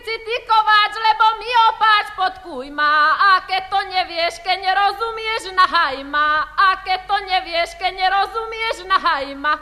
si ty kováč, lebo mi opáč podkuj ma. A keď to nevieš, keď nerozumieš, nahaj ma. A keď to nevieš, keď nerozumieš, nahaj ma.